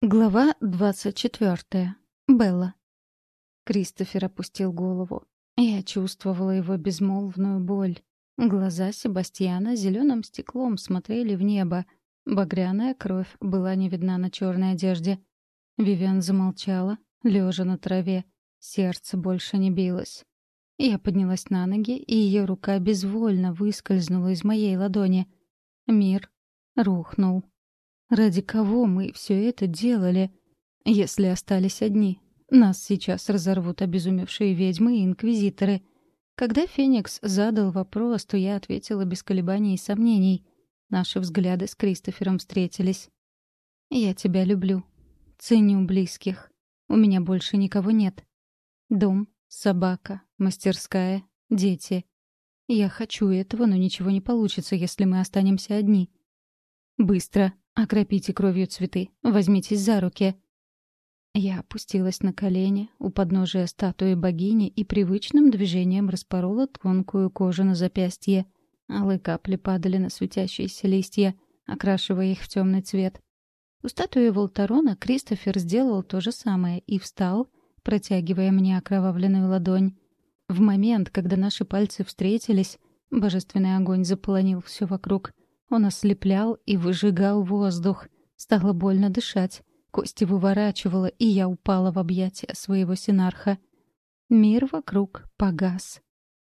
Глава двадцать четвертая. Белла. Кристофер опустил голову. Я чувствовала его безмолвную боль. Глаза Себастьяна зеленым стеклом смотрели в небо. Багряная кровь была не видна на черной одежде. Вивиан замолчала, лежа на траве. Сердце больше не билось. Я поднялась на ноги, и ее рука безвольно выскользнула из моей ладони. Мир рухнул. Ради кого мы все это делали, если остались одни? Нас сейчас разорвут обезумевшие ведьмы и инквизиторы. Когда Феникс задал вопрос, то я ответила без колебаний и сомнений. Наши взгляды с Кристофером встретились. «Я тебя люблю. Ценю близких. У меня больше никого нет. Дом, собака, мастерская, дети. Я хочу этого, но ничего не получится, если мы останемся одни. Быстро, Окропите кровью цветы. Возьмитесь за руки. Я опустилась на колени у подножия статуи богини и привычным движением распорола тонкую кожу на запястье. Алые капли падали на светящиеся листья, окрашивая их в темный цвет. У статуи Волтарона Кристофер сделал то же самое и встал, протягивая мне окровавленную ладонь. В момент, когда наши пальцы встретились, божественный огонь заполонил все вокруг. Он ослеплял и выжигал воздух. Стало больно дышать. Кости выворачивало, и я упала в объятия своего синарха. Мир вокруг погас.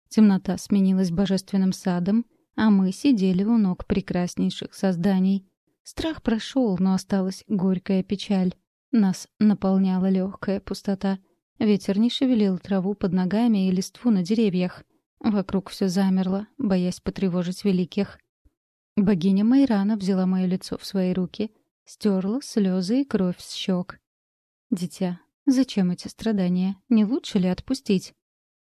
Темнота сменилась божественным садом, а мы сидели у ног прекраснейших созданий. Страх прошел, но осталась горькая печаль. Нас наполняла легкая пустота. Ветер не шевелил траву под ногами и листву на деревьях. Вокруг все замерло, боясь потревожить великих. Богиня Майрана взяла мое лицо в свои руки, стерла слезы и кровь с щек. «Дитя, зачем эти страдания? Не лучше ли отпустить?»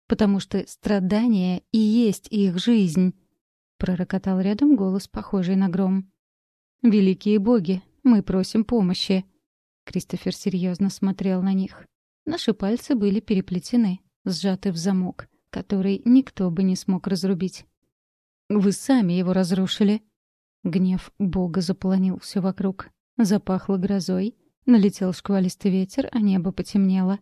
«Потому что страдания и есть их жизнь», — пророкотал рядом голос, похожий на гром. «Великие боги, мы просим помощи». Кристофер серьезно смотрел на них. Наши пальцы были переплетены, сжаты в замок, который никто бы не смог разрубить. «Вы сами его разрушили», Гнев Бога заполонил все вокруг. Запахло грозой, налетел шквалистый ветер, а небо потемнело.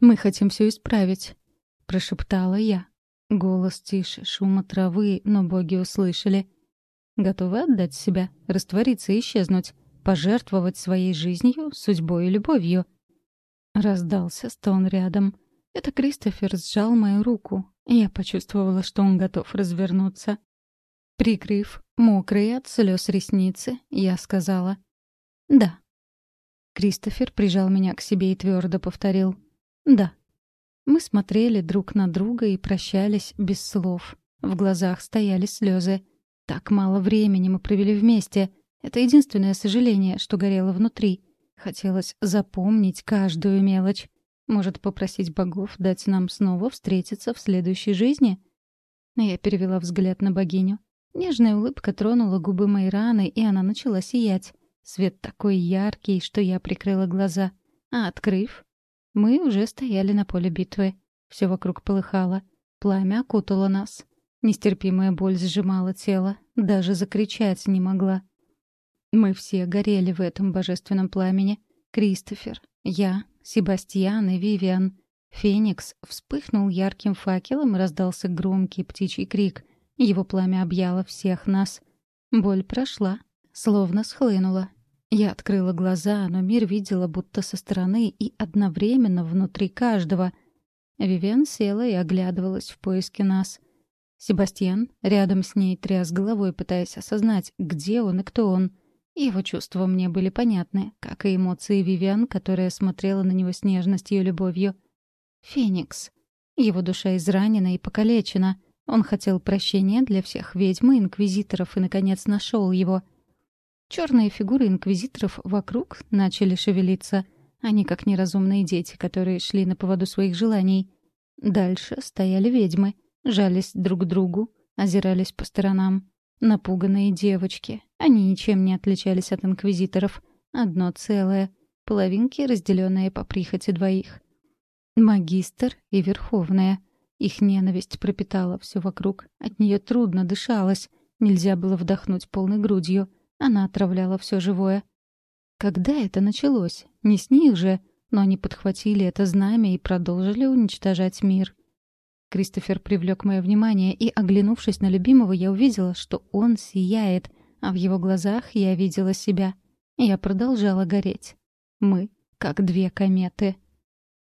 «Мы хотим все исправить», — прошептала я. Голос тише, шума травы, но боги услышали. Готовы отдать себя, раствориться и исчезнуть, пожертвовать своей жизнью, судьбой и любовью. Раздался стон рядом. Это Кристофер сжал мою руку. Я почувствовала, что он готов развернуться. Прикрыв мокрые от слез ресницы, я сказала «Да». Кристофер прижал меня к себе и твердо повторил «Да». Мы смотрели друг на друга и прощались без слов. В глазах стояли слезы. Так мало времени мы провели вместе. Это единственное сожаление, что горело внутри. Хотелось запомнить каждую мелочь. Может, попросить богов дать нам снова встретиться в следующей жизни? Я перевела взгляд на богиню. Нежная улыбка тронула губы моей раны, и она начала сиять. Свет такой яркий, что я прикрыла глаза. А открыв, мы уже стояли на поле битвы. Все вокруг полыхало. Пламя окутало нас. Нестерпимая боль сжимала тело. Даже закричать не могла. Мы все горели в этом божественном пламени. Кристофер, я, Себастьян и Вивиан. Феникс вспыхнул ярким факелом и раздался громкий птичий крик — его пламя объяло всех нас. Боль прошла, словно схлынула. Я открыла глаза, но мир видела будто со стороны и одновременно внутри каждого. Вивен села и оглядывалась в поиске нас. Себастьян рядом с ней тряс головой, пытаясь осознать, где он и кто он. Его чувства мне были понятны, как и эмоции Вивиан, которая смотрела на него с нежностью и любовью. Феникс. Его душа изранена и покалечена — он хотел прощения для всех ведьм и инквизиторов и, наконец, нашел его. Черные фигуры инквизиторов вокруг начали шевелиться. Они как неразумные дети, которые шли на поводу своих желаний. Дальше стояли ведьмы, жались друг к другу, озирались по сторонам. Напуганные девочки. Они ничем не отличались от инквизиторов. Одно целое. Половинки, разделенные по прихоти двоих. Магистр и Верховная — их ненависть пропитала все вокруг. От нее трудно дышалось. Нельзя было вдохнуть полной грудью. Она отравляла все живое. Когда это началось? Не с них же, но они подхватили это знамя и продолжили уничтожать мир. Кристофер привлек мое внимание, и, оглянувшись на любимого, я увидела, что он сияет, а в его глазах я видела себя. Я продолжала гореть. Мы — как две кометы.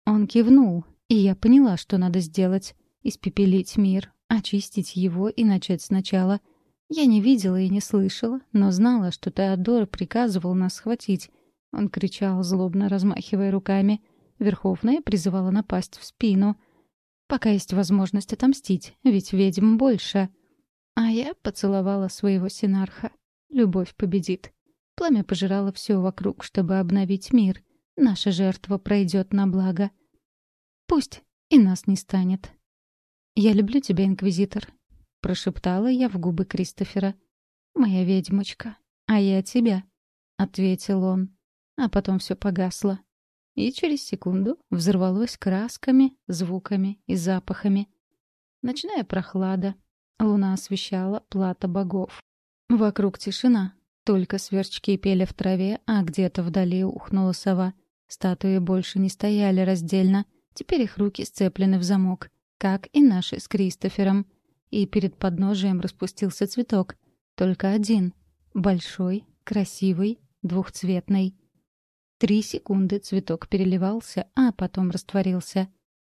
Он кивнул, и я поняла, что надо сделать. Испепелить мир, очистить его и начать сначала. Я не видела и не слышала, но знала, что Теодор приказывал нас схватить. Он кричал, злобно размахивая руками. Верховная призывала напасть в спину. Пока есть возможность отомстить, ведь ведьм больше. А я поцеловала своего синарха. Любовь победит. Пламя пожирало все вокруг, чтобы обновить мир. Наша жертва пройдет на благо. Пусть и нас не станет. «Я люблю тебя, Инквизитор», — прошептала я в губы Кристофера. «Моя ведьмочка, а я тебя», — ответил он. А потом все погасло. И через секунду взорвалось красками, звуками и запахами. Ночная прохлада. Луна освещала плата богов. Вокруг тишина. Только сверчки пели в траве, а где-то вдали ухнула сова. Статуи больше не стояли раздельно. Теперь их руки сцеплены в замок как и наши с Кристофером. И перед подножием распустился цветок. Только один. Большой, красивый, двухцветный. Три секунды цветок переливался, а потом растворился.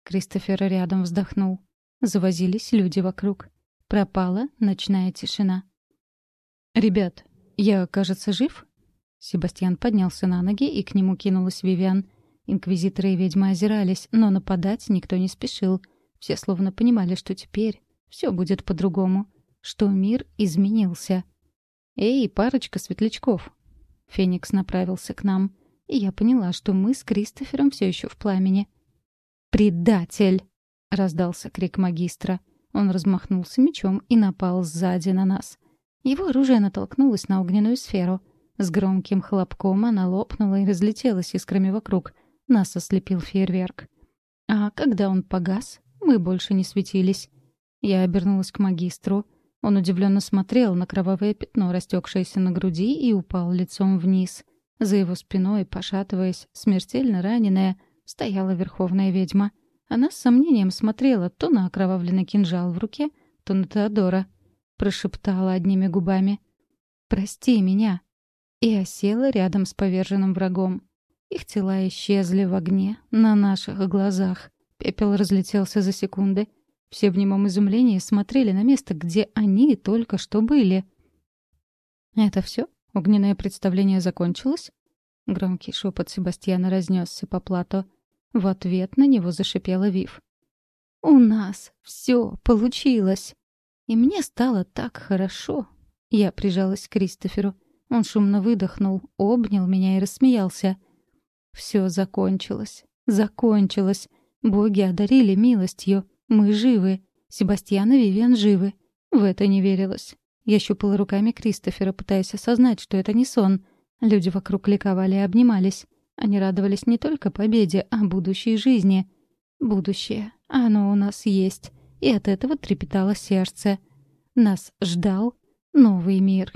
Кристофер рядом вздохнул. Завозились люди вокруг. Пропала ночная тишина. «Ребят, я, кажется, жив?» Себастьян поднялся на ноги, и к нему кинулась Вивиан. Инквизиторы и ведьмы озирались, но нападать никто не спешил — все словно понимали, что теперь все будет по-другому, что мир изменился. «Эй, парочка светлячков!» Феникс направился к нам, и я поняла, что мы с Кристофером все еще в пламени. «Предатель!» — раздался крик магистра. Он размахнулся мечом и напал сзади на нас. Его оружие натолкнулось на огненную сферу. С громким хлопком она лопнула и разлетелась искрами вокруг. Нас ослепил фейерверк. А когда он погас, мы больше не светились. Я обернулась к магистру. Он удивленно смотрел на кровавое пятно, растекшееся на груди, и упал лицом вниз. За его спиной, пошатываясь, смертельно раненая, стояла верховная ведьма. Она с сомнением смотрела то на окровавленный кинжал в руке, то на Теодора. Прошептала одними губами. «Прости меня!» И осела рядом с поверженным врагом. Их тела исчезли в огне на наших глазах. Пепел разлетелся за секунды. Все в немом изумлении смотрели на место, где они только что были. «Это все? Огненное представление закончилось?» Громкий шепот Себастьяна разнесся по плато. В ответ на него зашипела Вив. «У нас все получилось!» И мне стало так хорошо. Я прижалась к Кристоферу. Он шумно выдохнул, обнял меня и рассмеялся. Все закончилось. Закончилось. Боги одарили милостью. Мы живы. Себастьян и Вивиан живы. В это не верилось. Я щупала руками Кристофера, пытаясь осознать, что это не сон. Люди вокруг ликовали и обнимались. Они радовались не только победе, а будущей жизни. Будущее. Оно у нас есть. И от этого трепетало сердце. Нас ждал новый мир.